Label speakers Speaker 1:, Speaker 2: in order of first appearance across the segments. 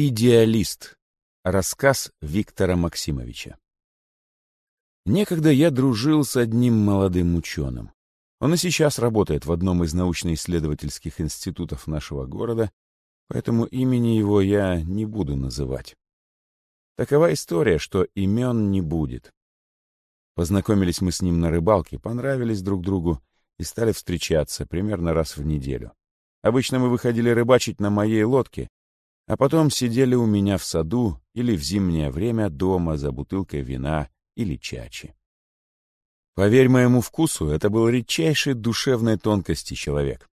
Speaker 1: Идеалист. Рассказ Виктора Максимовича. Некогда я дружил с одним молодым ученым. Он и сейчас работает в одном из научно-исследовательских институтов нашего города, поэтому имени его я не буду называть. Такова история, что имен не будет. Познакомились мы с ним на рыбалке, понравились друг другу и стали встречаться примерно раз в неделю. Обычно мы выходили рыбачить на моей лодке, а потом сидели у меня в саду или в зимнее время дома за бутылкой вина или чачи. Поверь моему вкусу, это был редчайший душевной тонкости человек.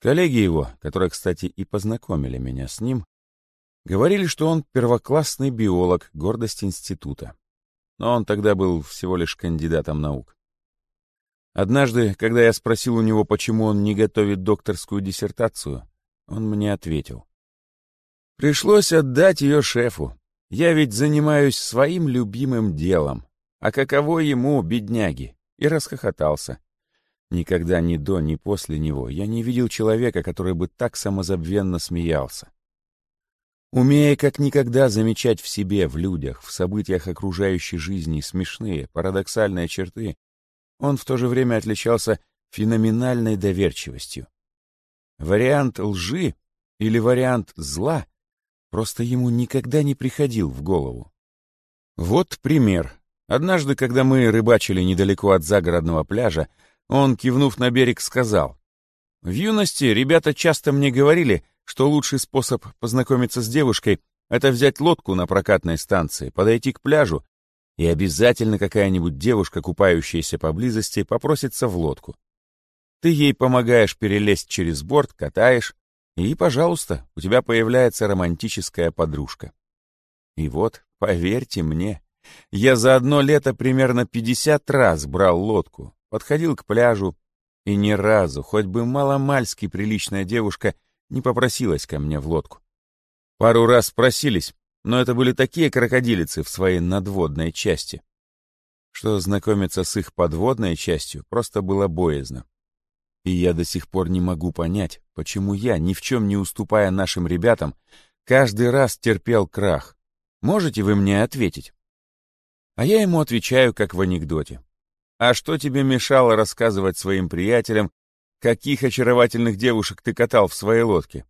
Speaker 1: Коллеги его, которые, кстати, и познакомили меня с ним, говорили, что он первоклассный биолог, гордость института. Но он тогда был всего лишь кандидатом наук. Однажды, когда я спросил у него, почему он не готовит докторскую диссертацию, он мне ответил. Пришлось отдать ее шефу. Я ведь занимаюсь своим любимым делом. А каково ему, бедняги? И расхохотался. Никогда ни до, ни после него я не видел человека, который бы так самозабвенно смеялся. Умея как никогда замечать в себе, в людях, в событиях окружающей жизни смешные, парадоксальные черты, он в то же время отличался феноменальной доверчивостью. Вариант лжи или вариант зла Просто ему никогда не приходил в голову. Вот пример. Однажды, когда мы рыбачили недалеко от загородного пляжа, он, кивнув на берег, сказал, «В юности ребята часто мне говорили, что лучший способ познакомиться с девушкой — это взять лодку на прокатной станции, подойти к пляжу, и обязательно какая-нибудь девушка, купающаяся поблизости, попросится в лодку. Ты ей помогаешь перелезть через борт, катаешь, и, пожалуйста, у тебя появляется романтическая подружка. И вот, поверьте мне, я за одно лето примерно 50 раз брал лодку, подходил к пляжу, и ни разу, хоть бы маломальски приличная девушка, не попросилась ко мне в лодку. Пару раз спросились, но это были такие крокодилицы в своей надводной части, что знакомиться с их подводной частью просто было боязно. И я до сих пор не могу понять, почему я, ни в чем не уступая нашим ребятам, каждый раз терпел крах. Можете вы мне ответить? А я ему отвечаю, как в анекдоте. А что тебе мешало рассказывать своим приятелям, каких очаровательных девушек ты катал в своей лодке?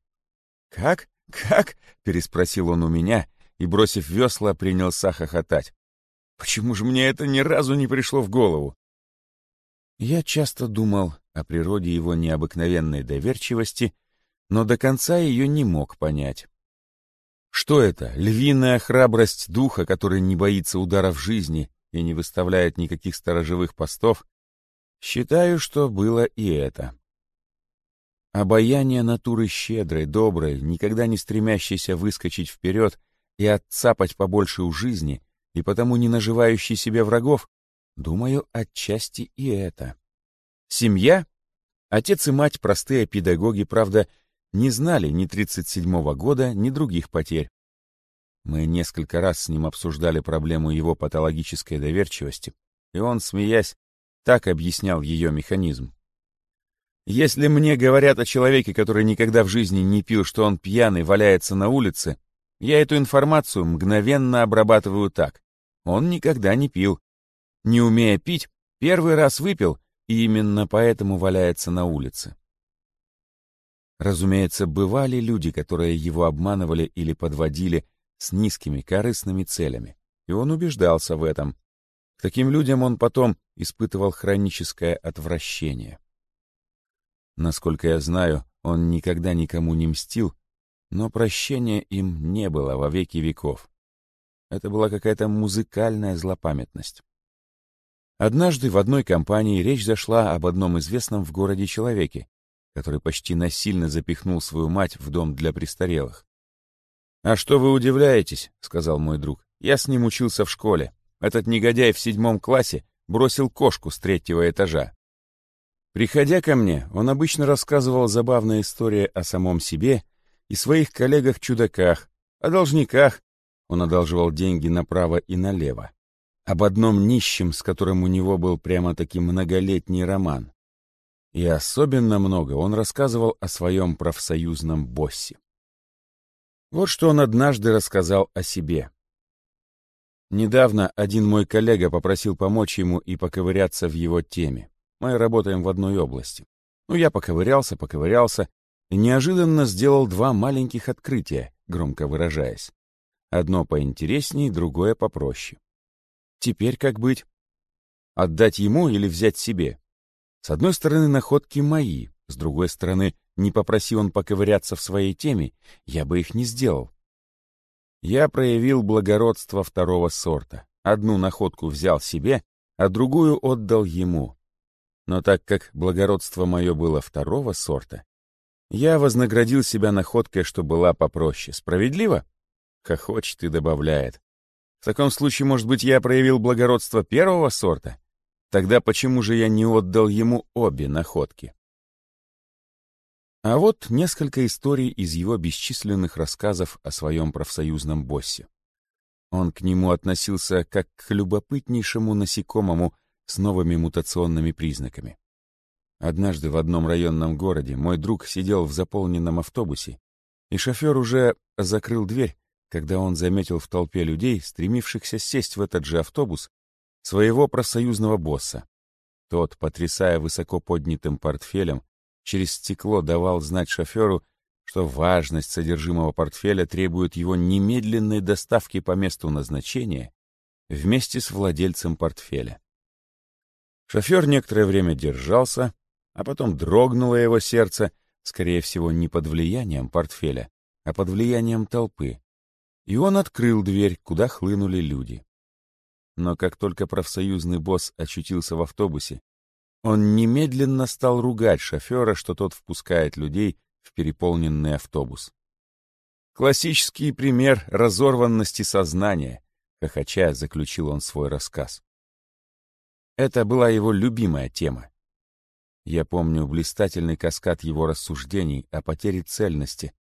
Speaker 1: Как? Как? переспросил он у меня и, бросив весла, принялся хохотать. Почему же мне это ни разу не пришло в голову? Я часто думал о природе его необыкновенной доверчивости, но до конца ее не мог понять. Что это, львиная храбрость духа, который не боится ударов жизни и не выставляет никаких сторожевых постов? Считаю, что было и это. Обаяние натуры щедрой, доброй, никогда не стремящейся выскочить вперед и отцапать побольше у жизни, и потому не наживающей себе врагов, думаю, отчасти и это. Семья? Отец и мать, простые педагоги, правда, не знали ни 37-го года, ни других потерь. Мы несколько раз с ним обсуждали проблему его патологической доверчивости, и он, смеясь, так объяснял ее механизм. Если мне говорят о человеке, который никогда в жизни не пил, что он пьяный валяется на улице, я эту информацию мгновенно обрабатываю так. Он никогда не пил. Не умея пить, первый раз выпил и именно поэтому валяется на улице. Разумеется, бывали люди, которые его обманывали или подводили с низкими корыстными целями, и он убеждался в этом. К таким людям он потом испытывал хроническое отвращение. Насколько я знаю, он никогда никому не мстил, но прощения им не было во веки веков. Это была какая-то музыкальная злопамятность. Однажды в одной компании речь зашла об одном известном в городе человеке, который почти насильно запихнул свою мать в дом для престарелых. «А что вы удивляетесь?» — сказал мой друг. «Я с ним учился в школе. Этот негодяй в седьмом классе бросил кошку с третьего этажа. Приходя ко мне, он обычно рассказывал забавные истории о самом себе и своих коллегах-чудаках, о должниках, он одалживал деньги направо и налево, об одном нищем, с которым у него был прямо-таки многолетний роман. И особенно много он рассказывал о своем профсоюзном боссе. Вот что он однажды рассказал о себе. Недавно один мой коллега попросил помочь ему и поковыряться в его теме. Мы работаем в одной области. Ну, я поковырялся, поковырялся, и неожиданно сделал два маленьких открытия, громко выражаясь. Одно поинтереснее, другое попроще. Теперь как быть? Отдать ему или взять себе? С одной стороны, находки мои, с другой стороны, не попроси он поковыряться в своей теме, я бы их не сделал. Я проявил благородство второго сорта. Одну находку взял себе, а другую отдал ему. Но так как благородство мое было второго сорта, я вознаградил себя находкой, что была попроще. Справедливо? Хохочет и добавляет. Таком случае, может быть, я проявил благородство первого сорта? Тогда почему же я не отдал ему обе находки? А вот несколько историй из его бесчисленных рассказов о своем профсоюзном боссе. Он к нему относился как к любопытнейшему насекомому с новыми мутационными признаками. Однажды в одном районном городе мой друг сидел в заполненном автобусе, и шофер уже закрыл дверь, когда он заметил в толпе людей, стремившихся сесть в этот же автобус, своего профсоюзного босса. Тот, потрясая высоко поднятым портфелем, через стекло давал знать шоферу, что важность содержимого портфеля требует его немедленной доставки по месту назначения вместе с владельцем портфеля. Шофер некоторое время держался, а потом дрогнуло его сердце, скорее всего, не под влиянием портфеля, а под влиянием толпы, и он открыл дверь, куда хлынули люди. Но как только профсоюзный босс очутился в автобусе, он немедленно стал ругать шофера, что тот впускает людей в переполненный автобус. Классический пример разорванности сознания, хохоча заключил он свой рассказ. Это была его любимая тема. Я помню блистательный каскад его рассуждений о потере цельности,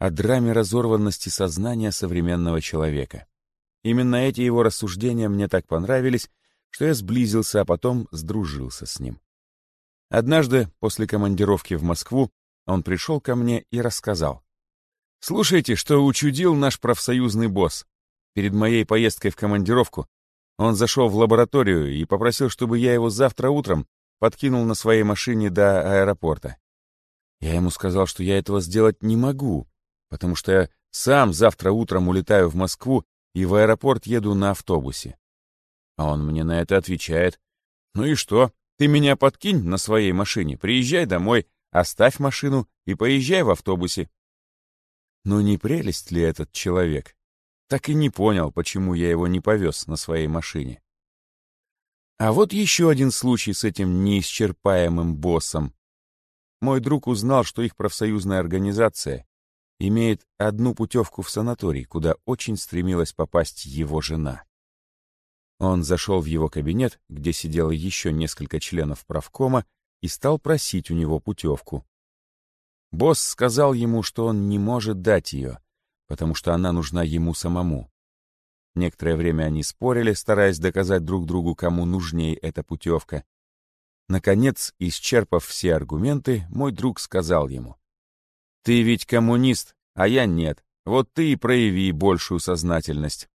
Speaker 1: о драме разорванности сознания современного человека. Именно эти его рассуждения мне так понравились, что я сблизился, а потом сдружился с ним. Однажды, после командировки в Москву, он пришел ко мне и рассказал. «Слушайте, что учудил наш профсоюзный босс. Перед моей поездкой в командировку он зашел в лабораторию и попросил, чтобы я его завтра утром подкинул на своей машине до аэропорта. Я ему сказал, что я этого сделать не могу, потому что я сам завтра утром улетаю в Москву и в аэропорт еду на автобусе. А он мне на это отвечает. «Ну и что? Ты меня подкинь на своей машине, приезжай домой, оставь машину и поезжай в автобусе. Ну не прелесть ли этот человек? Так и не понял, почему я его не повез на своей машине. А вот еще один случай с этим неисчерпаемым боссом. Мой друг узнал, что их профсоюзная организация имеет одну путевку в санаторий, куда очень стремилась попасть его жена. Он зашел в его кабинет, где сидело еще несколько членов правкома, и стал просить у него путевку. Босс сказал ему, что он не может дать ее, потому что она нужна ему самому. Некоторое время они спорили, стараясь доказать друг другу, кому нужнее эта путевка. Наконец, исчерпав все аргументы, мой друг сказал ему, «Ты ведь коммунист, а я нет. Вот ты и прояви большую сознательность».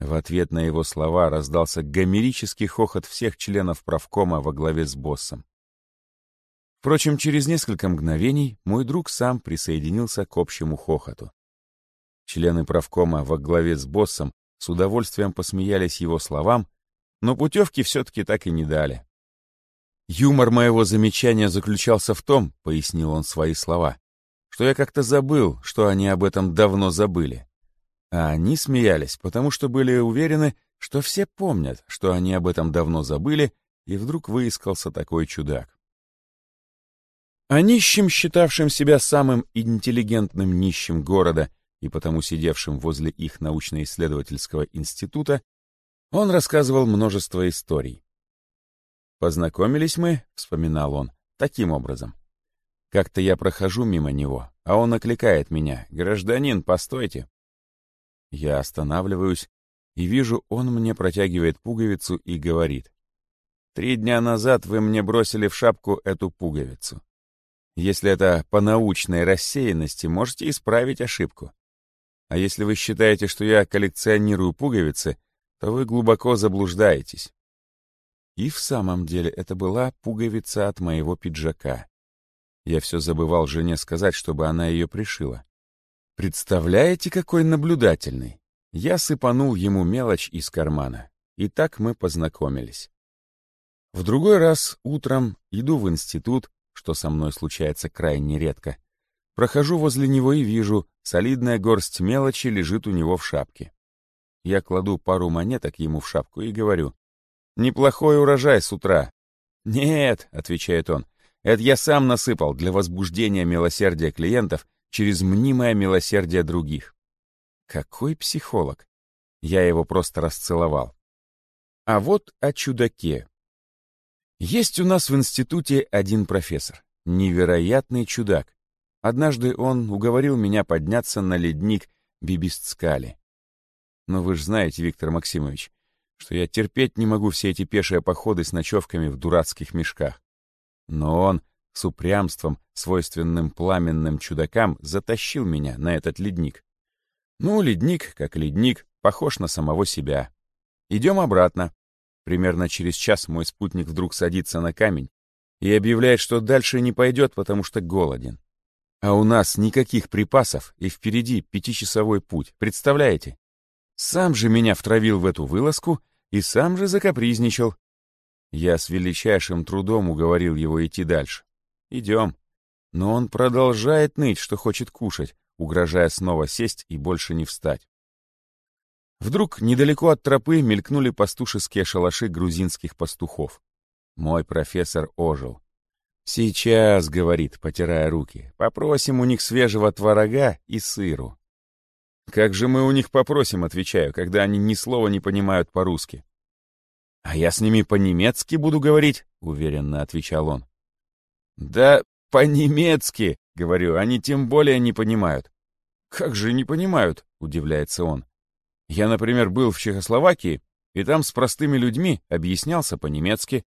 Speaker 1: В ответ на его слова раздался гомерический хохот всех членов правкома во главе с боссом. Впрочем, через несколько мгновений мой друг сам присоединился к общему хохоту. Члены правкома во главе с боссом с удовольствием посмеялись его словам, но путевки все-таки так и не дали. «Юмор моего замечания заключался в том, — пояснил он свои слова, — что я как-то забыл, что они об этом давно забыли. А они смеялись, потому что были уверены, что все помнят, что они об этом давно забыли, и вдруг выискался такой чудак. А нищим, считавшим себя самым интеллигентным нищим города и потому сидевшим возле их научно-исследовательского института, он рассказывал множество историй. «Познакомились мы», — вспоминал он, — таким образом. Как-то я прохожу мимо него, а он окликает меня. «Гражданин, постойте!» Я останавливаюсь и вижу, он мне протягивает пуговицу и говорит. «Три дня назад вы мне бросили в шапку эту пуговицу. Если это по научной рассеянности, можете исправить ошибку. А если вы считаете, что я коллекционирую пуговицы, то вы глубоко заблуждаетесь. И в самом деле это была пуговица от моего пиджака. Я все забывал жене сказать, чтобы она ее пришила. Представляете, какой наблюдательный? Я сыпанул ему мелочь из кармана. И так мы познакомились. В другой раз утром иду в институт, что со мной случается крайне редко. Прохожу возле него и вижу, солидная горсть мелочи лежит у него в шапке. Я кладу пару монеток ему в шапку и говорю, «Неплохой урожай с утра». «Нет», — отвечает он, — «это я сам насыпал для возбуждения милосердия клиентов через мнимое милосердие других». Какой психолог? Я его просто расцеловал. А вот о чудаке. Есть у нас в институте один профессор. Невероятный чудак. Однажды он уговорил меня подняться на ледник Бибисцкали. Но вы же знаете, Виктор Максимович, что я терпеть не могу все эти пешие походы с ночевками в дурацких мешках. Но он с упрямством, свойственным пламенным чудакам, затащил меня на этот ледник. Ну, ледник, как ледник, похож на самого себя. Идем обратно. Примерно через час мой спутник вдруг садится на камень и объявляет, что дальше не пойдет, потому что голоден. А у нас никаких припасов, и впереди пятичасовой путь, представляете? Сам же меня втравил в эту вылазку и сам же закапризничал. Я с величайшим трудом уговорил его идти дальше. Идем. Но он продолжает ныть, что хочет кушать, угрожая снова сесть и больше не встать. Вдруг недалеко от тропы мелькнули пастушеские шалаши грузинских пастухов. Мой профессор ожил. «Сейчас», — говорит, потирая руки, — «попросим у них свежего творога и сыру». «Как же мы у них попросим», — отвечаю, когда они ни слова не понимают по-русски. «А я с ними по-немецки буду говорить», — уверенно отвечал он. «Да по-немецки», — говорю, — «они тем более не понимают». «Как же не понимают?» — удивляется он. «Я, например, был в Чехословакии, и там с простыми людьми объяснялся по-немецки.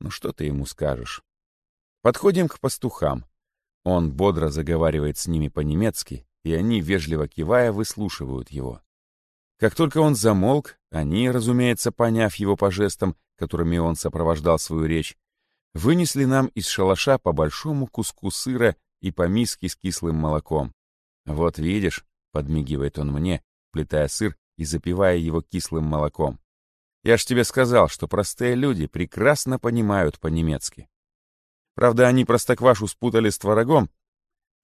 Speaker 1: Ну что ты ему скажешь?» Подходим к пастухам. Он бодро заговаривает с ними по-немецки, и они, вежливо кивая, выслушивают его. Как только он замолк, они, разумеется, поняв его по жестам, которыми он сопровождал свою речь, вынесли нам из шалаша по большому куску сыра и по миске с кислым молоком. «Вот видишь», — подмигивает он мне, плетая сыр и запивая его кислым молоком. «Я ж тебе сказал, что простые люди прекрасно понимают по-немецки». Правда, они простоквашу спутали с творогом,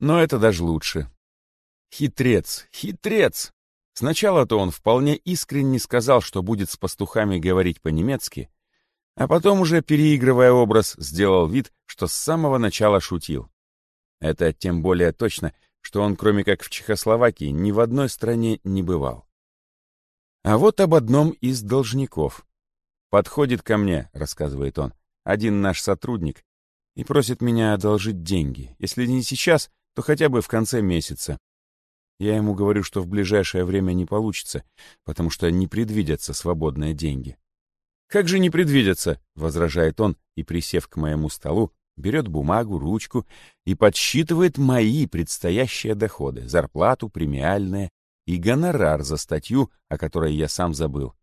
Speaker 1: но это даже лучше. Хитрец, хитрец! Сначала-то он вполне искренне сказал, что будет с пастухами говорить по-немецки, а потом уже, переигрывая образ, сделал вид, что с самого начала шутил. Это тем более точно, что он, кроме как в Чехословакии, ни в одной стране не бывал. А вот об одном из должников. «Подходит ко мне», — рассказывает он, — «один наш сотрудник и просит меня одолжить деньги. Если не сейчас, то хотя бы в конце месяца. Я ему говорю, что в ближайшее время не получится, потому что не предвидятся свободные деньги. «Как же не предвидятся?» — возражает он и, присев к моему столу, берет бумагу, ручку и подсчитывает мои предстоящие доходы, зарплату, премиальные и гонорар за статью, о которой я сам забыл.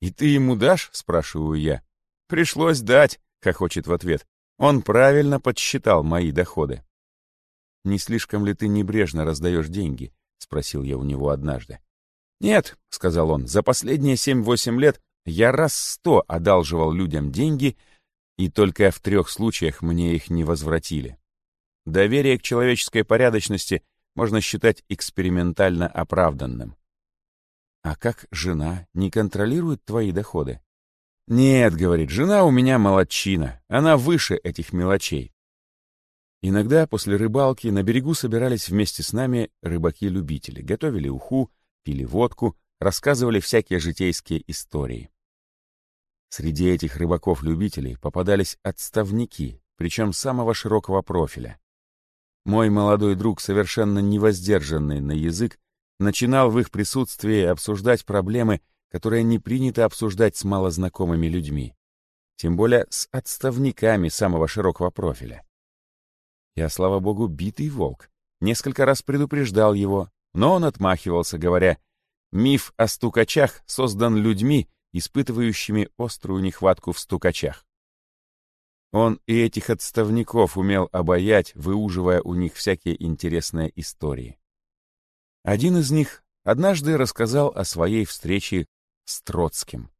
Speaker 1: «И ты ему дашь?» — спрашиваю я. «Пришлось дать», — хохочет в ответ. Он правильно подсчитал мои доходы. «Не слишком ли ты небрежно раздаешь деньги?» — спросил я у него однажды. «Нет», — сказал он, — «за последние семь-восемь лет я раз сто одалживал людям деньги, и только в трех случаях мне их не возвратили. Доверие к человеческой порядочности можно считать экспериментально оправданным. А как жена не контролирует твои доходы? «Нет», — говорит, — «жена у меня молодчина, она выше этих мелочей». Иногда после рыбалки на берегу собирались вместе с нами рыбаки-любители, готовили уху, пили водку, рассказывали всякие житейские истории. Среди этих рыбаков-любителей попадались отставники, причем самого широкого профиля. Мой молодой друг, совершенно невоздержанный на язык, начинал в их присутствии обсуждать проблемы которое не принято обсуждать с малознакомыми людьми, тем более с отставниками самого широкого профиля. Я, слава богу, битый волк, несколько раз предупреждал его, но он отмахивался, говоря, «Миф о стукачах создан людьми, испытывающими острую нехватку в стукачах». Он и этих отставников умел обаять, выуживая у них всякие интересные истории. Один из них однажды рассказал о своей встрече с Троцким.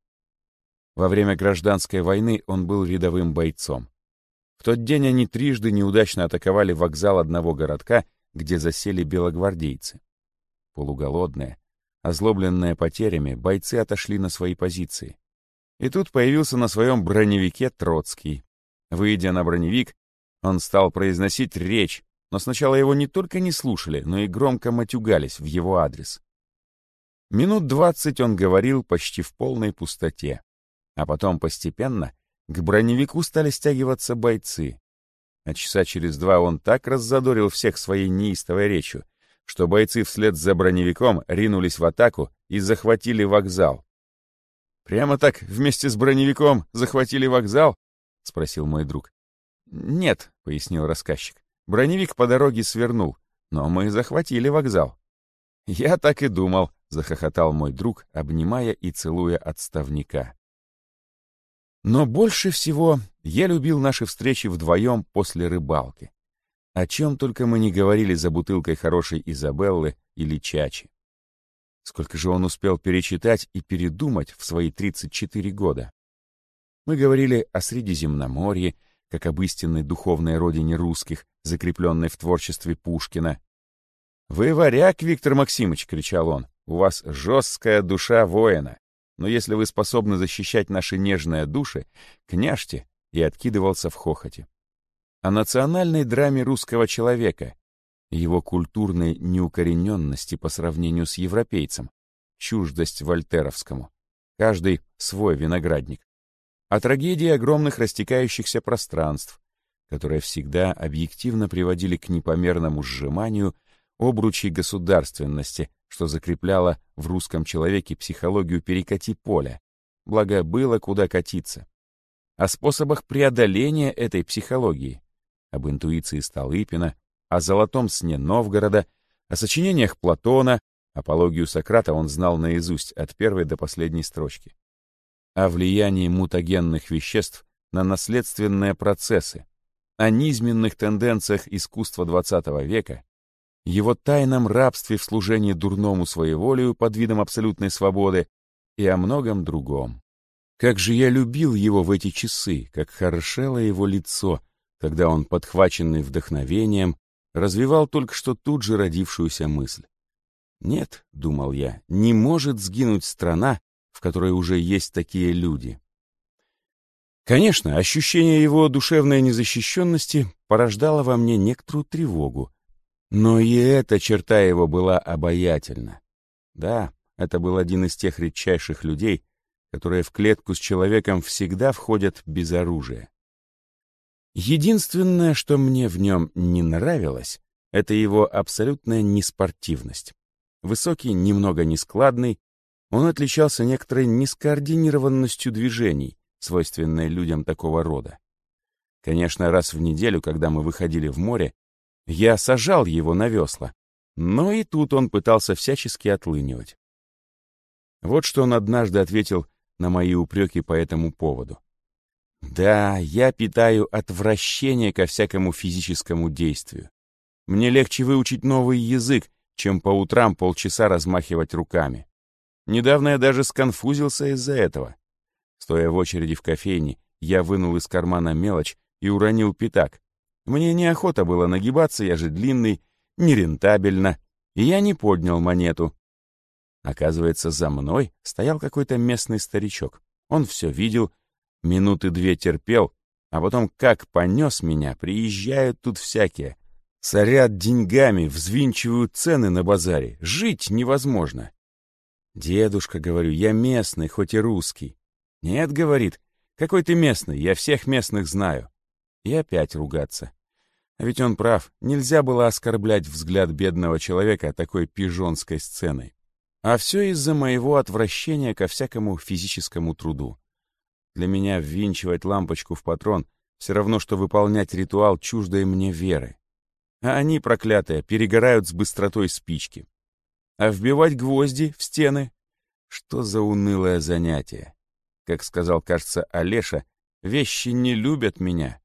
Speaker 1: Во время гражданской войны он был рядовым бойцом. Тот день они трижды неудачно атаковали вокзал одного городка, где засели белогвардейцы. Полуголодные, озлобленные потерями, бойцы отошли на свои позиции. И тут появился на своем броневике Троцкий. Выйдя на броневик, он стал произносить речь, но сначала его не только не слушали, но и громко матюгались в его адрес. Минут двадцать он говорил почти в полной пустоте. А потом постепенно к броневику стали стягиваться бойцы. А часа через два он так раззадорил всех своей неистовой речью, что бойцы вслед за броневиком ринулись в атаку и захватили вокзал. «Прямо так вместе с броневиком захватили вокзал?» — спросил мой друг. «Нет», — пояснил рассказчик. «Броневик по дороге свернул, но мы захватили вокзал». «Я так и думал», — захохотал мой друг, обнимая и целуя отставника. Но больше всего я любил наши встречи вдвоем после рыбалки. О чем только мы не говорили за бутылкой хорошей Изабеллы или Чачи. Сколько же он успел перечитать и передумать в свои 34 года. Мы говорили о Средиземноморье, как об истинной духовной родине русских, закрепленной в творчестве Пушкина. «Вы варяг, Виктор Максимович!» — кричал он. «У вас жесткая душа воина но если вы способны защищать наши нежные души, княжьте!» и откидывался в хохоте. О национальной драме русского человека, его культурной неукорененности по сравнению с европейцем, чуждость вольтеровскому. Каждый свой виноградник. О трагедии огромных растекающихся пространств, которые всегда объективно приводили к непомерному сжиманию обручей государственности, что закрепляло в русском человеке психологию перекати поля, благо было куда катиться. О способах преодоления этой психологии, об интуиции Столыпина, о золотом сне Новгорода, о сочинениях Платона, апологию Сократа он знал наизусть от первой до последней строчки, о влиянии мутагенных веществ на наследственные процессы, о низменных тенденциях искусства XX века, его тайном рабстве в служении дурному своеволию под видом абсолютной свободы и о многом другом. Как же я любил его в эти часы, как хорошело его лицо, когда он, подхваченный вдохновением, развивал только что тут же родившуюся мысль. «Нет», — думал я, — «не может сгинуть страна, в которой уже есть такие люди». Конечно, ощущение его душевной незащищенности порождало во мне некоторую тревогу, но и эта черта его была обаятельна. Да, это был один из тех редчайших людей, которые в клетку с человеком всегда входят без оружия. Единственное, что мне в нем не нравилось, это его абсолютная неспортивность. Высокий, немного нескладный, он отличался некоторой нескоординированностью движений, свойственной людям такого рода. Конечно, раз в неделю, когда мы выходили в море, я сажал его на весла, но и тут он пытался всячески отлынивать. Вот что он однажды ответил на мои упреки по этому поводу. «Да, я питаю отвращение ко всякому физическому действию. Мне легче выучить новый язык, чем по утрам полчаса размахивать руками. Недавно я даже сконфузился из-за этого. Стоя в очереди в кофейне, я вынул из кармана мелочь и уронил пятак, мне неохота было нагибаться, я же длинный, нерентабельно, и я не поднял монету. Оказывается, за мной стоял какой-то местный старичок. Он все видел, минуты две терпел, а потом как понес меня, приезжают тут всякие. Сорят деньгами, взвинчивают цены на базаре. Жить невозможно. «Дедушка, — говорю, — я местный, хоть и русский». «Нет, — говорит, — какой ты местный, я всех местных знаю и опять ругаться. А ведь он прав, нельзя было оскорблять взгляд бедного человека такой пижонской сценой. А все из-за моего отвращения ко всякому физическому труду. Для меня ввинчивать лампочку в патрон все равно, что выполнять ритуал чуждой мне веры. А они, проклятые, перегорают с быстротой спички. А вбивать гвозди в стены? Что за унылое занятие? Как сказал, кажется, Олеша, вещи не любят меня.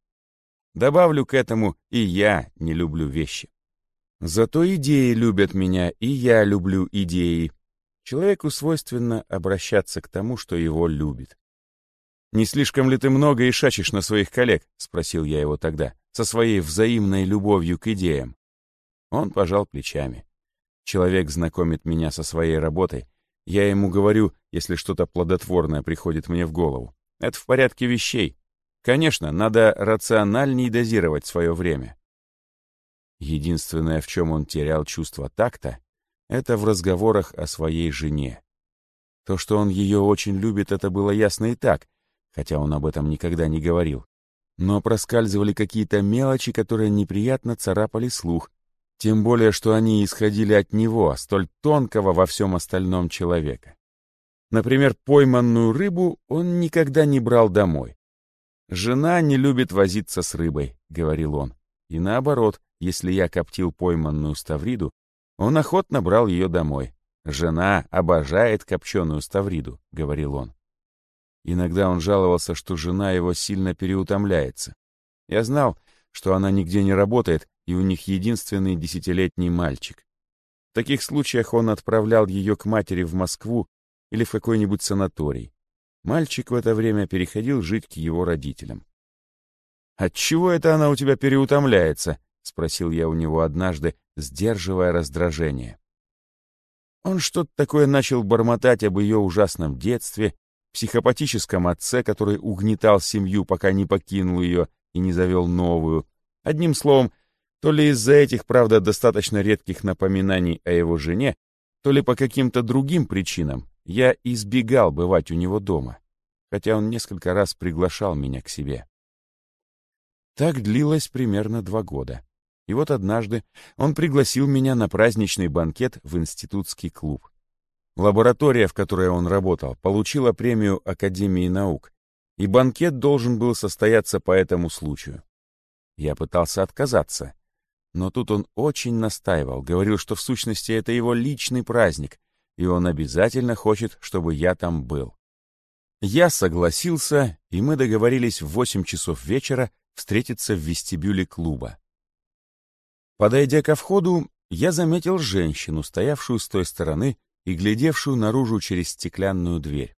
Speaker 1: Добавлю к этому, и я не люблю вещи. Зато идеи любят меня, и я люблю идеи. Человеку свойственно обращаться к тому, что его любит. «Не слишком ли ты много ишачишь на своих коллег?» — спросил я его тогда, со своей взаимной любовью к идеям. Он пожал плечами. Человек знакомит меня со своей работой. Я ему говорю, если что-то плодотворное приходит мне в голову. Это в порядке вещей. Конечно, надо рациональней дозировать свое время. Единственное, в чем он терял чувство такта, это в разговорах о своей жене. То, что он ее очень любит, это было ясно и так, хотя он об этом никогда не говорил. Но проскальзывали какие-то мелочи, которые неприятно царапали слух, тем более, что они исходили от него, столь тонкого во всем остальном человека. Например, пойманную рыбу он никогда не брал домой. «Жена не любит возиться с рыбой», — говорил он. И наоборот, если я коптил пойманную ставриду, он охотно брал ее домой. «Жена обожает копченую ставриду», — говорил он. Иногда он жаловался, что жена его сильно переутомляется. Я знал, что она нигде не работает, и у них единственный десятилетний мальчик. В таких случаях он отправлял ее к матери в Москву или в какой-нибудь санаторий. Мальчик в это время переходил жить к его родителям. «Отчего это она у тебя переутомляется?» — спросил я у него однажды, сдерживая раздражение. Он что-то такое начал бормотать об ее ужасном детстве психопатическом отце, который угнетал семью, пока не покинул ее и не завел новую. Одним словом, то ли из-за этих, правда, достаточно редких напоминаний о его жене, то ли по каким-то другим причинам я избегал бывать у него дома, хотя он несколько раз приглашал меня к себе. Так длилось примерно два года. И вот однажды он пригласил меня на праздничный банкет в институтский клуб. Лаборатория, в которой он работал, получила премию Академии наук, и банкет должен был состояться по этому случаю. Я пытался отказаться, но тут он очень настаивал, говорил, что в сущности это его личный праздник, и он обязательно хочет, чтобы я там был. Я согласился, и мы договорились в 8 часов вечера встретиться в вестибюле клуба. Подойдя ко входу, я заметил женщину, стоявшую с той стороны и глядевшую наружу через стеклянную дверь.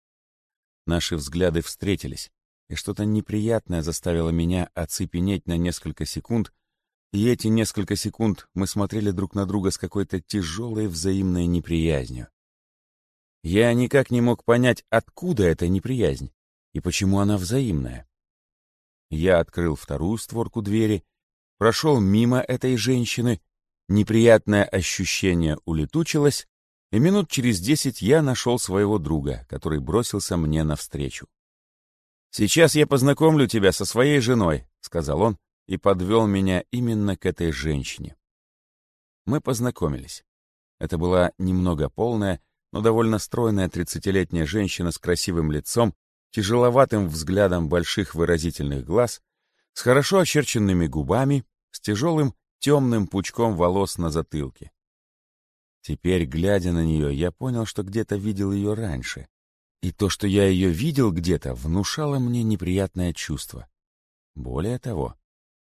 Speaker 1: Наши взгляды встретились, и что-то неприятное заставило меня оцепенеть на несколько секунд, и эти несколько секунд мы смотрели друг на друга с какой-то тяжелой взаимной неприязнью. Я никак не мог понять, откуда эта неприязнь и почему она взаимная. Я открыл вторую створку двери, прошел мимо этой женщины, неприятное ощущение улетучилось, и минут через десять я нашел своего друга, который бросился мне навстречу. «Сейчас я познакомлю тебя со своей женой», — сказал он, и подвел меня именно к этой женщине. Мы познакомились. Это была немного полная, но довольно стройная тридцатилетняя женщина с красивым лицом, тяжеловатым взглядом больших выразительных глаз, с хорошо очерченными губами, с тяжелым темным пучком волос на затылке. Теперь, глядя на нее, я понял, что где-то видел ее раньше. И то, что я ее видел где-то, внушало мне неприятное чувство. Более того,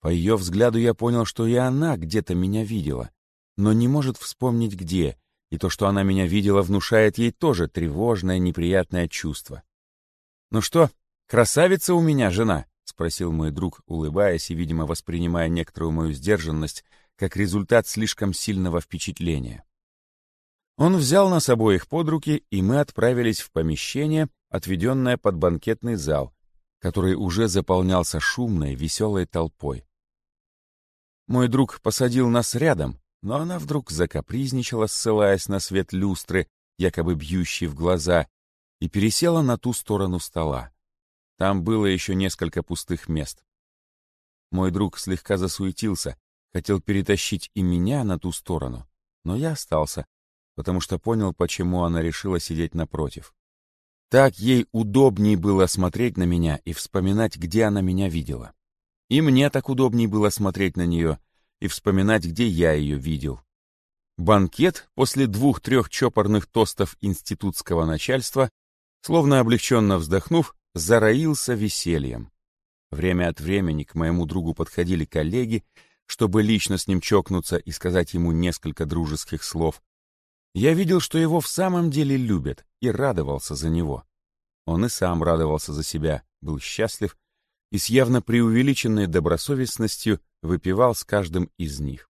Speaker 1: по ее взгляду я понял, что и она где-то меня видела, но не может вспомнить где, и то, что она меня видела, внушает ей тоже тревожное, неприятное чувство. «Ну что, красавица у меня жена?» — спросил мой друг, улыбаясь и, видимо, воспринимая некоторую мою сдержанность как результат слишком сильного впечатления. Он взял нас обоих под руки, и мы отправились в помещение, отведенное под банкетный зал, который уже заполнялся шумной, веселой толпой. Мой друг посадил нас рядом, но она вдруг закапризничала, ссылаясь на свет люстры, якобы бьющий в глаза, и пересела на ту сторону стола. Там было еще несколько пустых мест. Мой друг слегка засуетился, хотел перетащить и меня на ту сторону, но я остался, потому что понял, почему она решила сидеть напротив. Так ей удобней было смотреть на меня и вспоминать, где она меня видела. И мне так удобней было смотреть на нее и вспоминать, где я ее видел. Банкет после двух-трех чопорных тостов институтского начальства, словно облегченно вздохнув, зароился весельем. Время от времени к моему другу подходили коллеги, чтобы лично с ним чокнуться и сказать ему несколько дружеских слов. Я видел, что его в самом деле любят, и радовался за него. Он и сам радовался за себя, был счастлив и с явно преувеличенной добросовестностью выпивал с каждым из них.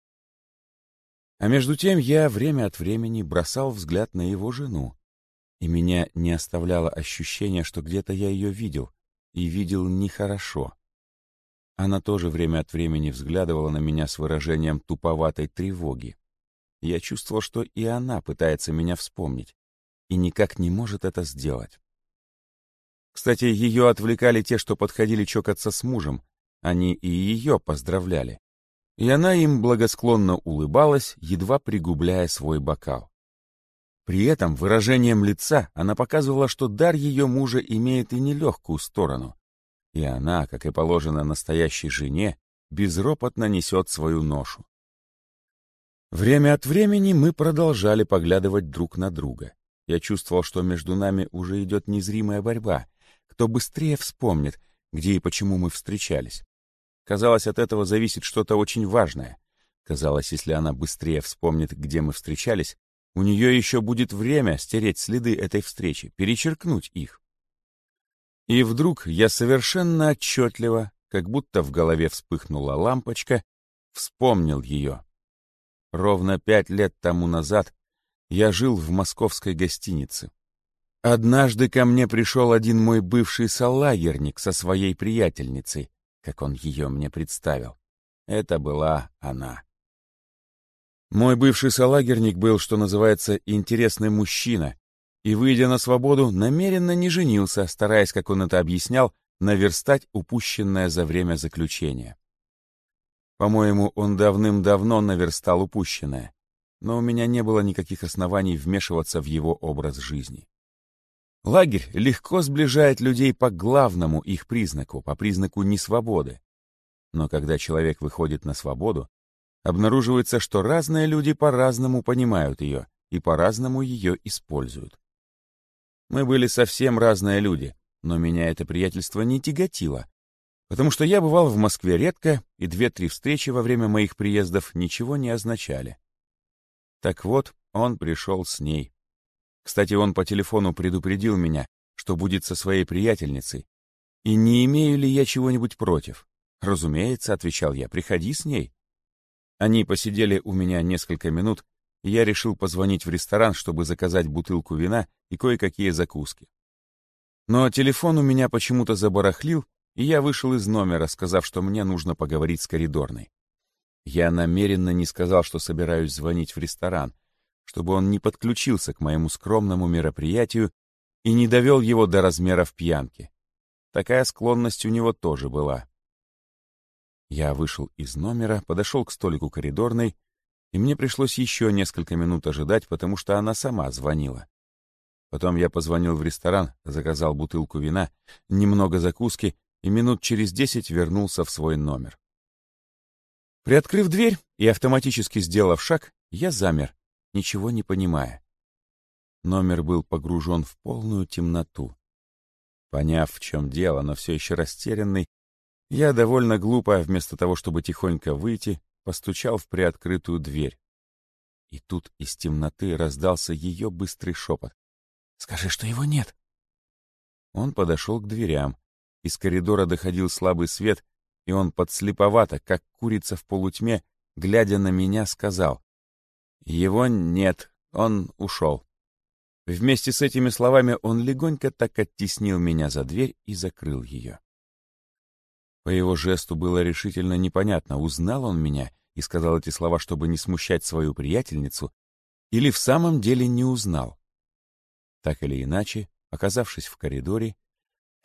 Speaker 1: А между тем я время от времени бросал взгляд на его жену, и меня не оставляло ощущение, что где-то я ее видел, и видел нехорошо. Она тоже время от времени взглядывала на меня с выражением туповатой тревоги. Я чувствовал, что и она пытается меня вспомнить, и никак не может это сделать. Кстати, ее отвлекали те, что подходили чокаться с мужем. Они и ее поздравляли. И она им благосклонно улыбалась, едва пригубляя свой бокал. При этом выражением лица она показывала, что дар ее мужа имеет и нелегкую сторону. И она, как и положено настоящей жене, безропотно несет свою ношу. Время от времени мы продолжали поглядывать друг на друга. Я чувствовал, что между нами уже идет незримая борьба. Кто быстрее вспомнит, где и почему мы встречались. Казалось, от этого зависит что-то очень важное. Казалось, если она быстрее вспомнит, где мы встречались, у нее еще будет время стереть следы этой встречи, перечеркнуть их. И вдруг я совершенно отчетливо, как будто в голове вспыхнула лампочка, вспомнил ее. Ровно пять лет тому назад я жил в московской гостинице. Однажды ко мне пришел один мой бывший салагерник со своей приятельницей, как он ее мне представил. Это была она. Мой бывший солагерник был, что называется, интересный мужчина, и, выйдя на свободу, намеренно не женился, стараясь, как он это объяснял, наверстать упущенное за время заключения. По-моему, он давным-давно наверстал упущенное, но у меня не было никаких оснований вмешиваться в его образ жизни. Лагерь легко сближает людей по главному их признаку, по признаку несвободы. Но когда человек выходит на свободу, обнаруживается, что разные люди по-разному понимают ее и по-разному ее используют. Мы были совсем разные люди, но меня это приятельство не тяготило, потому что я бывал в Москве редко, и две-три встречи во время моих приездов ничего не означали. Так вот, он пришел с ней. Кстати, он по телефону предупредил меня, что будет со своей приятельницей, и не имею ли я чего-нибудь против. «Разумеется», — отвечал я, — «приходи с ней». Они посидели у меня несколько минут, и я решил позвонить в ресторан, чтобы заказать бутылку вина и кое-какие закуски. Но телефон у меня почему-то забарахлил, и я вышел из номера, сказав, что мне нужно поговорить с коридорной. Я намеренно не сказал, что собираюсь звонить в ресторан, чтобы он не подключился к моему скромному мероприятию и не довел его до размеров пьянки. Такая склонность у него тоже была. Я вышел из номера, подошел к столику коридорной, и мне пришлось еще несколько минут ожидать, потому что она сама звонила. Потом я позвонил в ресторан, заказал бутылку вина, немного закуски и минут через десять вернулся в свой номер. Приоткрыв дверь и автоматически сделав шаг, я замер, ничего не понимая. Номер был погружен в полную темноту. Поняв, в чем дело, но все еще растерянный, я довольно глупо, вместо того, чтобы тихонько выйти, постучал в приоткрытую дверь. И тут из темноты раздался ее быстрый шепот. «Скажи, что его нет!» Он подошел к дверям. Из коридора доходил слабый свет, и он подслеповато, как курица в полутьме, глядя на меня, сказал. «Его нет, он ушел». Вместе с этими словами он легонько так оттеснил меня за дверь и закрыл ее. По его жесту было решительно непонятно, узнал он меня и сказал эти слова, чтобы не смущать свою приятельницу, или в самом деле не узнал. Так или иначе, оказавшись в коридоре,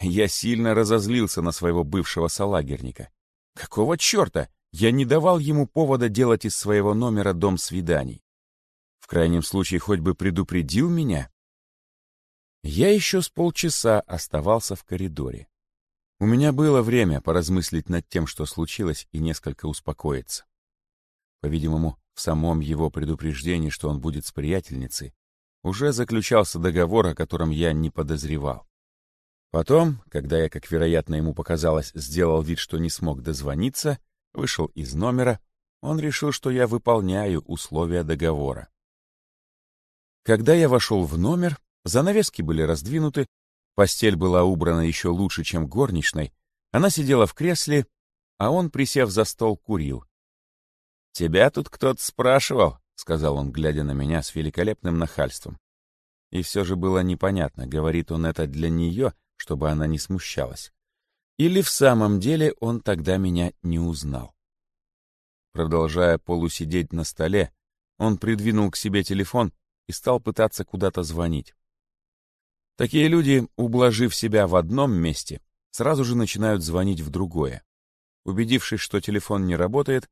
Speaker 1: я сильно разозлился на своего бывшего солагерника. Какого черта? Я не давал ему повода делать из своего номера дом свиданий. Крайнем случае, хоть бы предупредил меня. Я еще с полчаса оставался в коридоре. У меня было время поразмыслить над тем, что случилось, и несколько успокоиться. По-видимому, в самом его предупреждении, что он будет с приятельницей, уже заключался договор, о котором я не подозревал. Потом, когда я, как вероятно ему показалось, сделал вид, что не смог дозвониться, вышел из номера, он решил, что я выполняю условия договора. Когда я вошел в номер, занавески были раздвинуты, постель была убрана еще лучше, чем горничной, она сидела в кресле, а он, присев за стол, курил. «Тебя тут кто-то спрашивал», — сказал он, глядя на меня с великолепным нахальством. И все же было непонятно, говорит он это для нее, чтобы она не смущалась. Или в самом деле он тогда меня не узнал. Продолжая полусидеть на столе, он придвинул к себе телефон и стал пытаться куда-то звонить. Такие люди, ублажив себя в одном месте, сразу же начинают звонить в другое. Убедившись, что телефон не работает,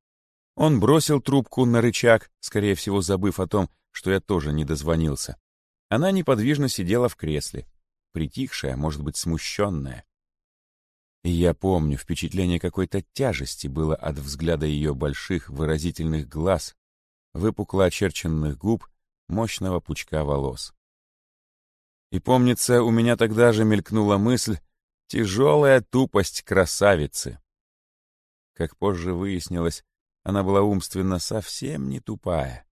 Speaker 1: он бросил трубку на рычаг, скорее всего, забыв о том, что я тоже не дозвонился. Она неподвижно сидела в кресле, притихшая, может быть, смущенная. И я помню, впечатление какой-то тяжести было от взгляда ее больших выразительных глаз, выпукло очерченных губ, мощного пучка волос. И помнится, у меня тогда же мелькнула мысль «тяжелая тупость красавицы». Как позже выяснилось, она была умственно совсем не тупая.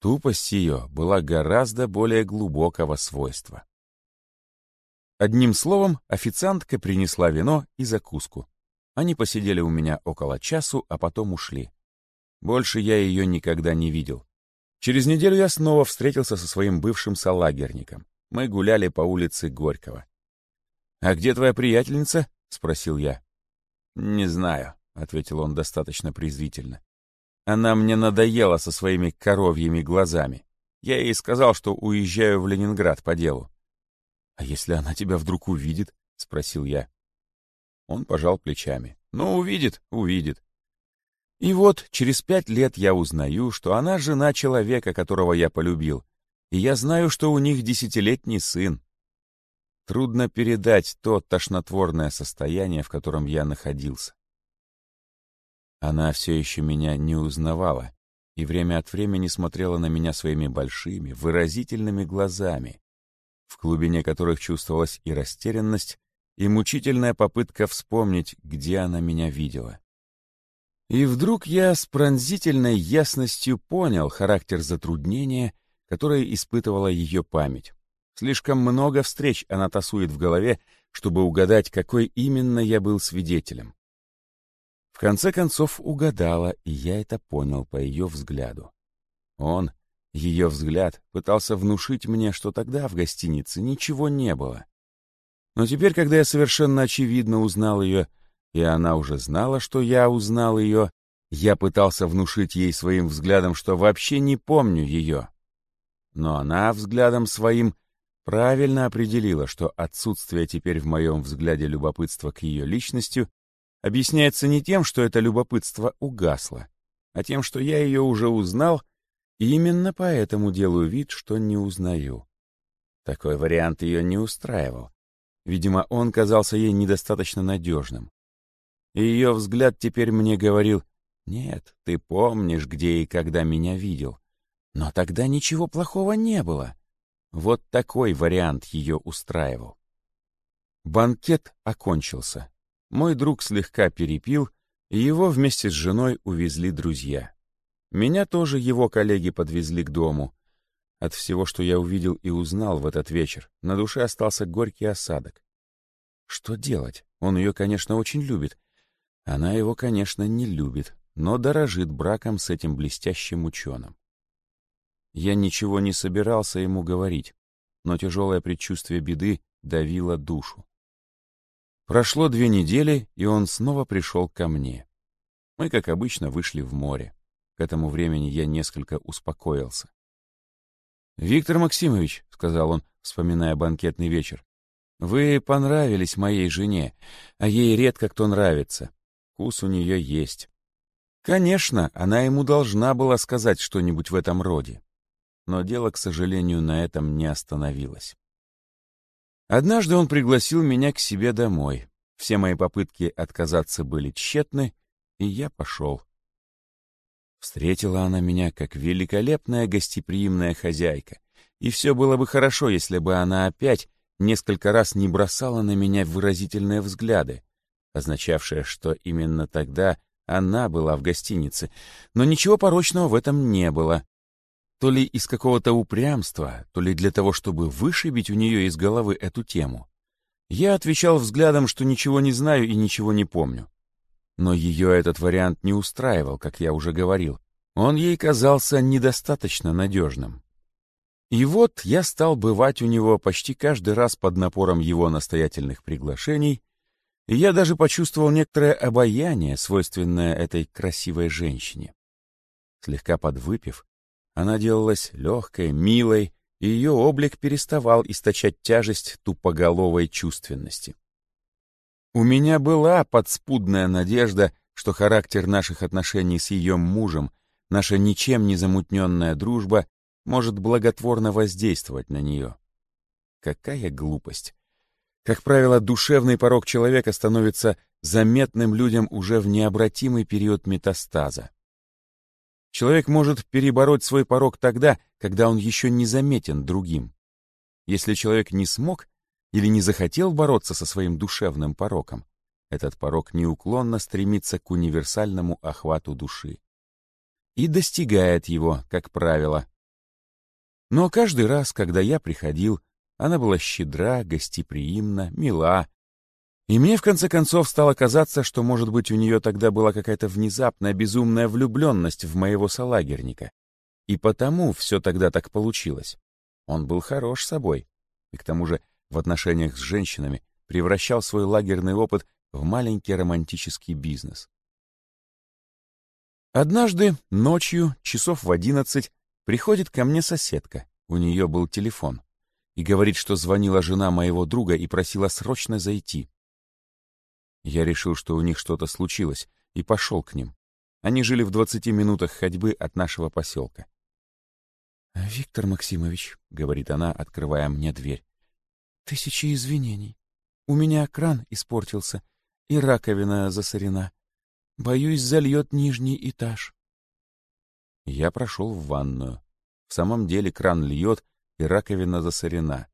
Speaker 1: Тупость ее была гораздо более глубокого свойства. Одним словом, официантка принесла вино и закуску. Они посидели у меня около часу, а потом ушли. Больше я ее никогда не видел. Через неделю я снова встретился со своим бывшим солагерником. Мы гуляли по улице Горького. «А где твоя приятельница?» — спросил я. «Не знаю», — ответил он достаточно презрительно. «Она мне надоела со своими коровьими глазами. Я ей сказал, что уезжаю в Ленинград по делу». «А если она тебя вдруг увидит?» — спросил я. Он пожал плечами. «Ну, увидит, увидит». И вот через пять лет я узнаю, что она жена человека, которого я полюбил, и я знаю, что у них десятилетний сын. Трудно передать то тошнотворное состояние, в котором я находился. Она все еще меня не узнавала и время от времени смотрела на меня своими большими, выразительными глазами, в глубине которых чувствовалась и растерянность, и мучительная попытка вспомнить, где она меня видела. И вдруг я с пронзительной ясностью понял характер затруднения, которое испытывала ее память. Слишком много встреч она тасует в голове, чтобы угадать, какой именно я был свидетелем конце концов угадала, и я это понял по ее взгляду. Он, ее взгляд, пытался внушить мне, что тогда в гостинице ничего не было. Но теперь, когда я совершенно очевидно узнал ее, и она уже знала, что я узнал ее, я пытался внушить ей своим взглядом, что вообще не помню ее. Но она взглядом своим правильно определила, что отсутствие теперь в моем взгляде любопытства к ее личности объясняется не тем, что это любопытство угасло, а тем, что я ее уже узнал, и именно поэтому делаю вид, что не узнаю. Такой вариант ее не устраивал. Видимо, он казался ей недостаточно надежным. И ее взгляд теперь мне говорил, «Нет, ты помнишь, где и когда меня видел. Но тогда ничего плохого не было». Вот такой вариант ее устраивал. Банкет окончился. Мой друг слегка перепил, и его вместе с женой увезли друзья. Меня тоже его коллеги подвезли к дому. От всего, что я увидел и узнал в этот вечер, на душе остался горький осадок. Что делать? Он ее, конечно, очень любит. Она его, конечно, не любит, но дорожит браком с этим блестящим ученым. Я ничего не собирался ему говорить, но тяжелое предчувствие беды давило душу. Прошло две недели, и он снова пришел ко мне. Мы, как обычно, вышли в море. К этому времени я несколько успокоился. «Виктор Максимович», — сказал он, вспоминая банкетный вечер, — «вы понравились моей жене, а ей редко кто нравится. Вкус у нее есть. Конечно, она ему должна была сказать что-нибудь в этом роде. Но дело, к сожалению, на этом не остановилось. Однажды он пригласил меня к себе домой. Все мои попытки отказаться были тщетны, и я пошел. Встретила она меня как великолепная гостеприимная хозяйка, и все было бы хорошо, если бы она опять несколько раз не бросала на меня выразительные взгляды, означавшие, что именно тогда она была в гостинице, но ничего порочного в этом не было. То ли из какого-то упрямства, то ли для того, чтобы вышибить у нее из головы эту тему. Я отвечал взглядом, что ничего не знаю и ничего не помню. Но ее этот вариант не устраивал, как я уже говорил. Он ей казался недостаточно надежным. И вот я стал бывать у него почти каждый раз под напором его настоятельных приглашений, и я даже почувствовал некоторое обаяние, свойственное этой красивой женщине. Слегка подвыпив, она делалась легкой, милой, и ее облик переставал источать тяжесть тупоголовой чувственности. У меня была подспудная надежда, что характер наших отношений с ее мужем, наша ничем не замутненная дружба может благотворно воздействовать на нее. Какая глупость! Как правило, душевный порог человека становится заметным людям уже в необратимый период метастаза. Человек может перебороть свой порог тогда, когда он еще не заметен другим. Если человек не смог или не захотел бороться со своим душевным пороком, этот порог неуклонно стремится к универсальному охвату души. И достигает его, как правило, но каждый раз, когда я приходил, она была щедра, гостеприимна, мила. И мне, в конце концов, стало казаться, что, может быть, у нее тогда была какая-то внезапная безумная влюбленность в моего солагерника. И потому все тогда так получилось. Он был хорош собой. И к тому же в отношениях с женщинами превращал свой лагерный опыт в маленький романтический бизнес. Однажды, ночью, часов в одиннадцать, Приходит ко мне соседка, у нее был телефон, и говорит, что звонила жена моего друга и просила срочно зайти. Я решил, что у них что-то случилось, и пошел к ним. Они жили в двадцати минутах ходьбы от нашего поселка. «Виктор Максимович», — говорит она, открывая мне дверь, — «тысячи извинений. У меня кран испортился, и раковина засорена. Боюсь, зальет нижний этаж». Я прошел в ванную. В самом деле кран льет, и раковина засорена.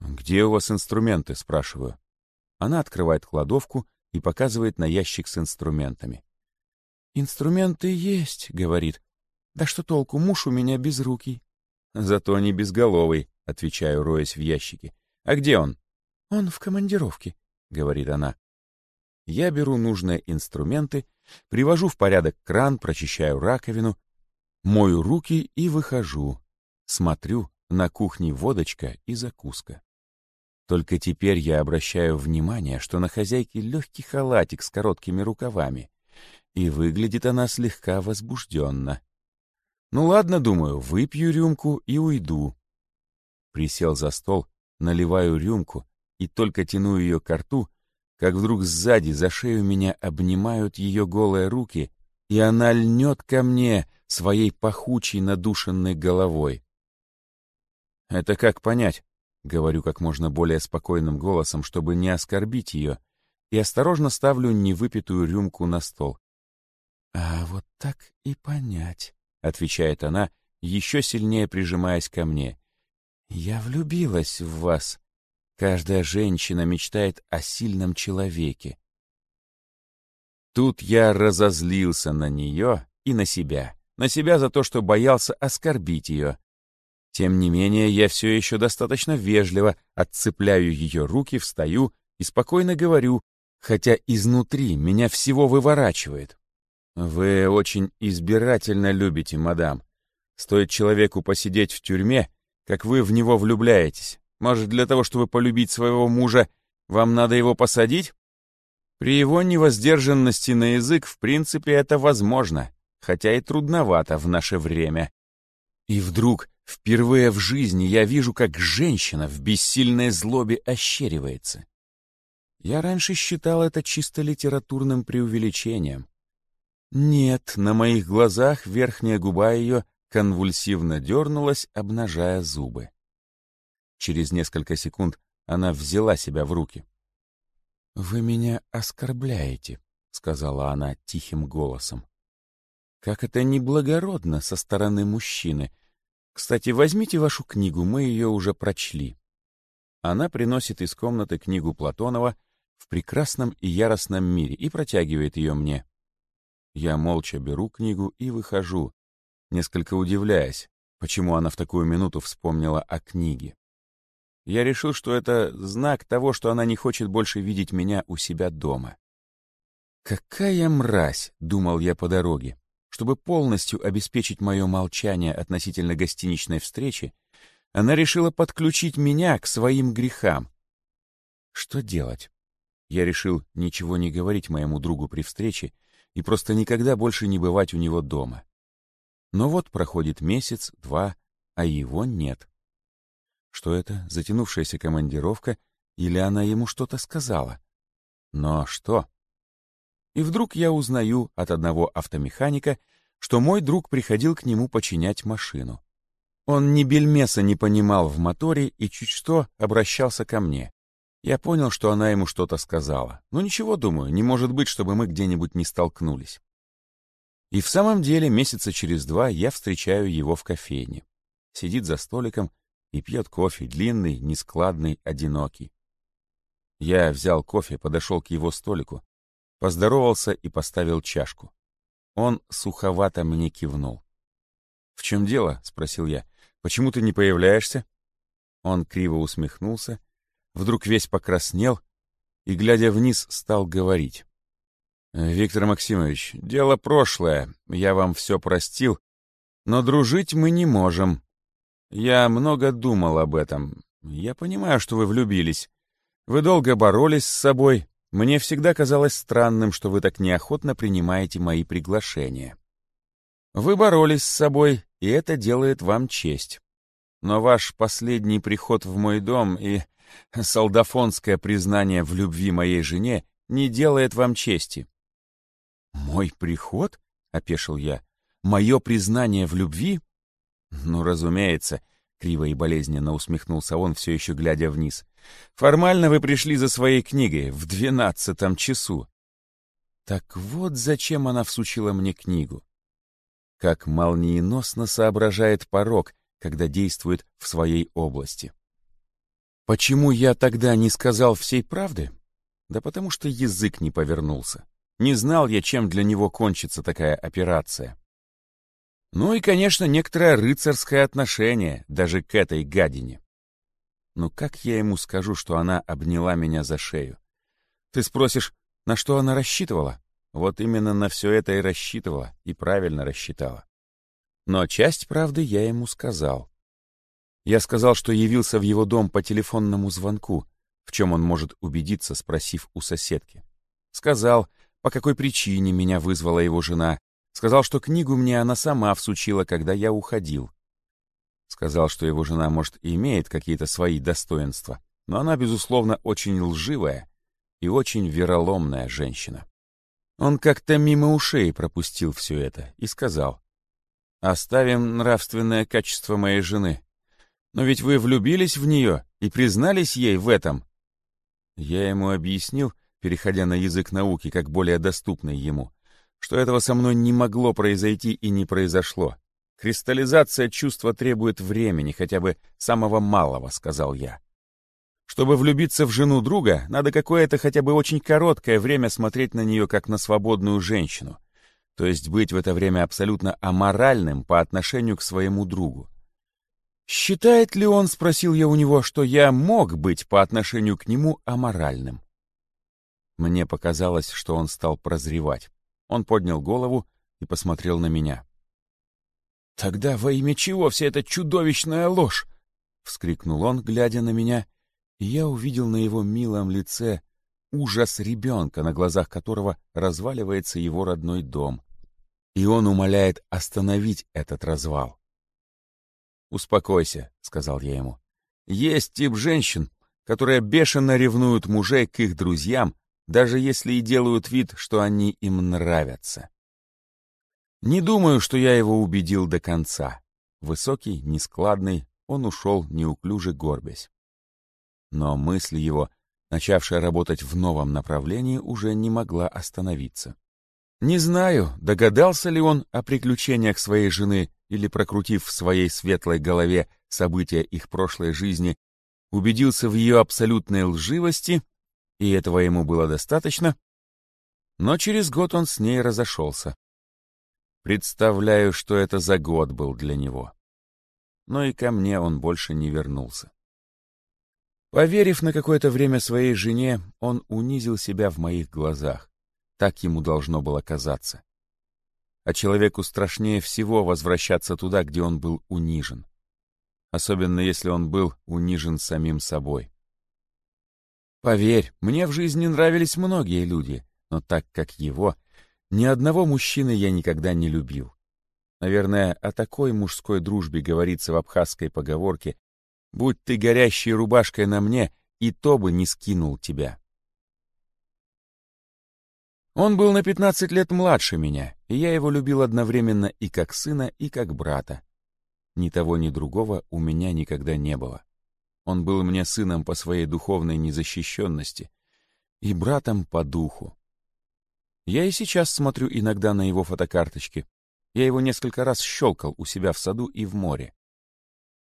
Speaker 1: «Где у вас инструменты?» — спрашиваю. Она открывает кладовку и показывает на ящик с инструментами. «Инструменты есть», — говорит. «Да что толку, муж у меня безрукий». «Зато не безголовый», — отвечаю, роясь в ящике. «А где он?» «Он в командировке», — говорит она. Я беру нужные инструменты, привожу в порядок кран, прочищаю раковину, мою руки и выхожу. Смотрю, на кухне водочка и закуска. Только теперь я обращаю внимание, что на хозяйке легкий халатик с короткими рукавами, и выглядит она слегка возбужденно. Ну ладно, думаю, выпью рюмку и уйду. Присел за стол, наливаю рюмку и только тяну ее к рту, как вдруг сзади за шею меня обнимают ее голые руки, и она льнет ко мне своей пахучей надушенной головой. «Это как понять?» — говорю как можно более спокойным голосом, чтобы не оскорбить ее, и осторожно ставлю невыпитую рюмку на стол. «А вот так и понять», — отвечает она, еще сильнее прижимаясь ко мне. «Я влюбилась в вас. Каждая женщина мечтает о сильном человеке. Тут я разозлился на нее и на себя. На себя за то, что боялся оскорбить ее. Тем не менее, я все еще достаточно вежливо отцепляю ее руки, встаю и спокойно говорю, хотя изнутри меня всего выворачивает. Вы очень избирательно любите, мадам. Стоит человеку посидеть в тюрьме, как вы в него влюбляетесь. Может, для того, чтобы полюбить своего мужа, вам надо его посадить? При его невоздержанности на язык, в принципе, это возможно, хотя и трудновато в наше время. И вдруг, впервые в жизни, я вижу, как женщина в бессильной злобе ощеривается. Я раньше считал это чисто литературным преувеличением. Нет, на моих глазах верхняя губа ее конвульсивно дернулась, обнажая зубы. Через несколько секунд она взяла себя в руки. «Вы меня оскорбляете», — сказала она тихим голосом. Как это неблагородно со стороны мужчины. Кстати, возьмите вашу книгу, мы ее уже прочли. Она приносит из комнаты книгу Платонова в прекрасном и яростном мире и протягивает ее мне. Я молча беру книгу и выхожу, несколько удивляясь, почему она в такую минуту вспомнила о книге. Я решил, что это знак того, что она не хочет больше видеть меня у себя дома. «Какая мразь!» — думал я по дороге. Чтобы полностью обеспечить мое молчание относительно гостиничной встречи, она решила подключить меня к своим грехам. Что делать? Я решил ничего не говорить моему другу при встрече и просто никогда больше не бывать у него дома. Но вот проходит месяц, два, а его нет. Что это, затянувшаяся командировка, или она ему что-то сказала? Но что? И вдруг я узнаю от одного автомеханика, что мой друг приходил к нему починять машину. Он ни бельмеса не понимал в моторе и чуть что обращался ко мне. Я понял, что она ему что-то сказала. Но ничего, думаю, не может быть, чтобы мы где-нибудь не столкнулись. И в самом деле месяца через два я встречаю его в кофейне. Сидит за столиком и пьет кофе, длинный, нескладный, одинокий. Я взял кофе, подошел к его столику, поздоровался и поставил чашку. Он суховато мне кивнул. «В чем дело?» — спросил я. «Почему ты не появляешься?» Он криво усмехнулся, вдруг весь покраснел и, глядя вниз, стал говорить. «Виктор Максимович, дело прошлое, я вам все простил, но дружить мы не можем. Я много думал об этом. Я понимаю, что вы влюбились. Вы долго боролись с собой. Мне всегда казалось странным, что вы так неохотно принимаете мои приглашения. Вы боролись с собой, и это делает вам честь. Но ваш последний приход в мой дом и солдафонское признание в любви моей жене не делает вам чести. «Мой приход?» — опешил я. «Мое признание в любви?» «Ну, разумеется», — криво и болезненно усмехнулся он, все еще глядя вниз. «Формально вы пришли за своей книгой в двенадцатом часу». Так вот зачем она всучила мне книгу. Как молниеносно соображает порог, когда действует в своей области. Почему я тогда не сказал всей правды? Да потому что язык не повернулся. Не знал я, чем для него кончится такая операция. Ну и, конечно, некоторое рыцарское отношение даже к этой гадине. Но как я ему скажу, что она обняла меня за шею? Ты спросишь, на что она рассчитывала? Вот именно на все это и рассчитывала, и правильно рассчитала. Но часть правды я ему сказал. Я сказал, что явился в его дом по телефонному звонку, в чем он может убедиться, спросив у соседки. Сказал, по какой причине меня вызвала его жена, Сказал, что книгу мне она сама всучила, когда я уходил. Сказал, что его жена, может, и имеет какие-то свои достоинства, но она, безусловно, очень лживая и очень вероломная женщина. Он как-то мимо ушей пропустил все это и сказал, «Оставим нравственное качество моей жены. Но ведь вы влюбились в нее и признались ей в этом». Я ему объяснил, переходя на язык науки, как более доступный ему, что этого со мной не могло произойти и не произошло. Кристаллизация чувства требует времени, хотя бы самого малого, сказал я. Чтобы влюбиться в жену друга, надо какое-то хотя бы очень короткое время смотреть на нее как на свободную женщину, то есть быть в это время абсолютно аморальным по отношению к своему другу. «Считает ли он, — спросил я у него, — что я мог быть по отношению к нему аморальным?» Мне показалось, что он стал прозревать. Он поднял голову и посмотрел на меня. «Тогда во имя чего вся эта чудовищная ложь?» — вскрикнул он, глядя на меня, и я увидел на его милом лице ужас ребенка, на глазах которого разваливается его родной дом. И он умоляет остановить этот развал. «Успокойся», — сказал я ему. «Есть тип женщин, которые бешено ревнуют мужей к их друзьям даже если и делают вид, что они им нравятся. Не думаю, что я его убедил до конца. Высокий, нескладный, он ушел неуклюже горбясь. Но мысль его, начавшая работать в новом направлении, уже не могла остановиться. Не знаю, догадался ли он о приключениях своей жены или, прокрутив в своей светлой голове события их прошлой жизни, убедился в ее абсолютной лживости, и этого ему было достаточно, но через год он с ней разошелся. Представляю, что это за год был для него. Но и ко мне он больше не вернулся. Поверив на какое-то время своей жене, он унизил себя в моих глазах. Так ему должно было казаться. А человеку страшнее всего возвращаться туда, где он был унижен. Особенно если он был унижен самим собой. Поверь, мне в жизни нравились многие люди, но так как его, ни одного мужчины я никогда не любил. Наверное, о такой мужской дружбе говорится в абхазской поговорке «Будь ты горящей рубашкой на мне, и то бы не скинул тебя». Он был на 15 лет младше меня, и я его любил одновременно и как сына, и как брата. Ни того, ни другого у меня никогда не было. Он был мне сыном по своей духовной незащищенности и братом по духу. Я и сейчас смотрю иногда на его фотокарточки. Я его несколько раз щелкал у себя в саду и в море.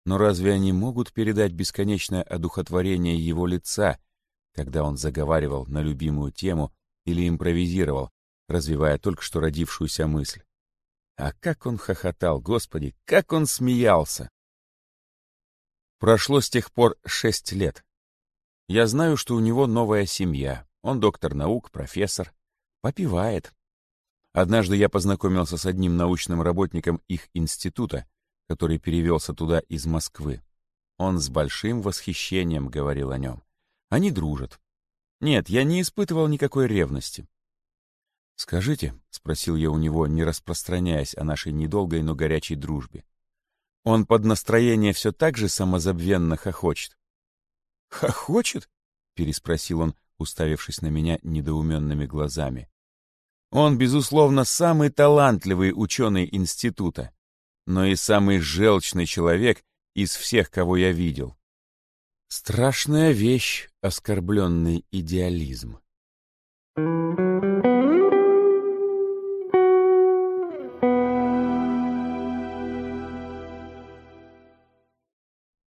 Speaker 1: Но разве они могут передать бесконечное одухотворение его лица, когда он заговаривал на любимую тему или импровизировал, развивая только что родившуюся мысль. А как он хохотал, Господи, как он смеялся! Прошло с тех пор шесть лет. Я знаю, что у него новая семья. Он доктор наук, профессор. Попивает. Однажды я познакомился с одним научным работником их института, который перевелся туда из Москвы. Он с большим восхищением говорил о нем. Они дружат. Нет, я не испытывал никакой ревности. «Скажите», — спросил я у него, не распространяясь о нашей недолгой, но горячей дружбе. Он под настроение все так же самозабвенно хохочет. «Хохочет?» — переспросил он, уставившись на меня недоуменными глазами. «Он, безусловно, самый талантливый ученый института, но и самый желчный человек из всех, кого я видел. Страшная вещь — оскорбленный идеализм. Thank you.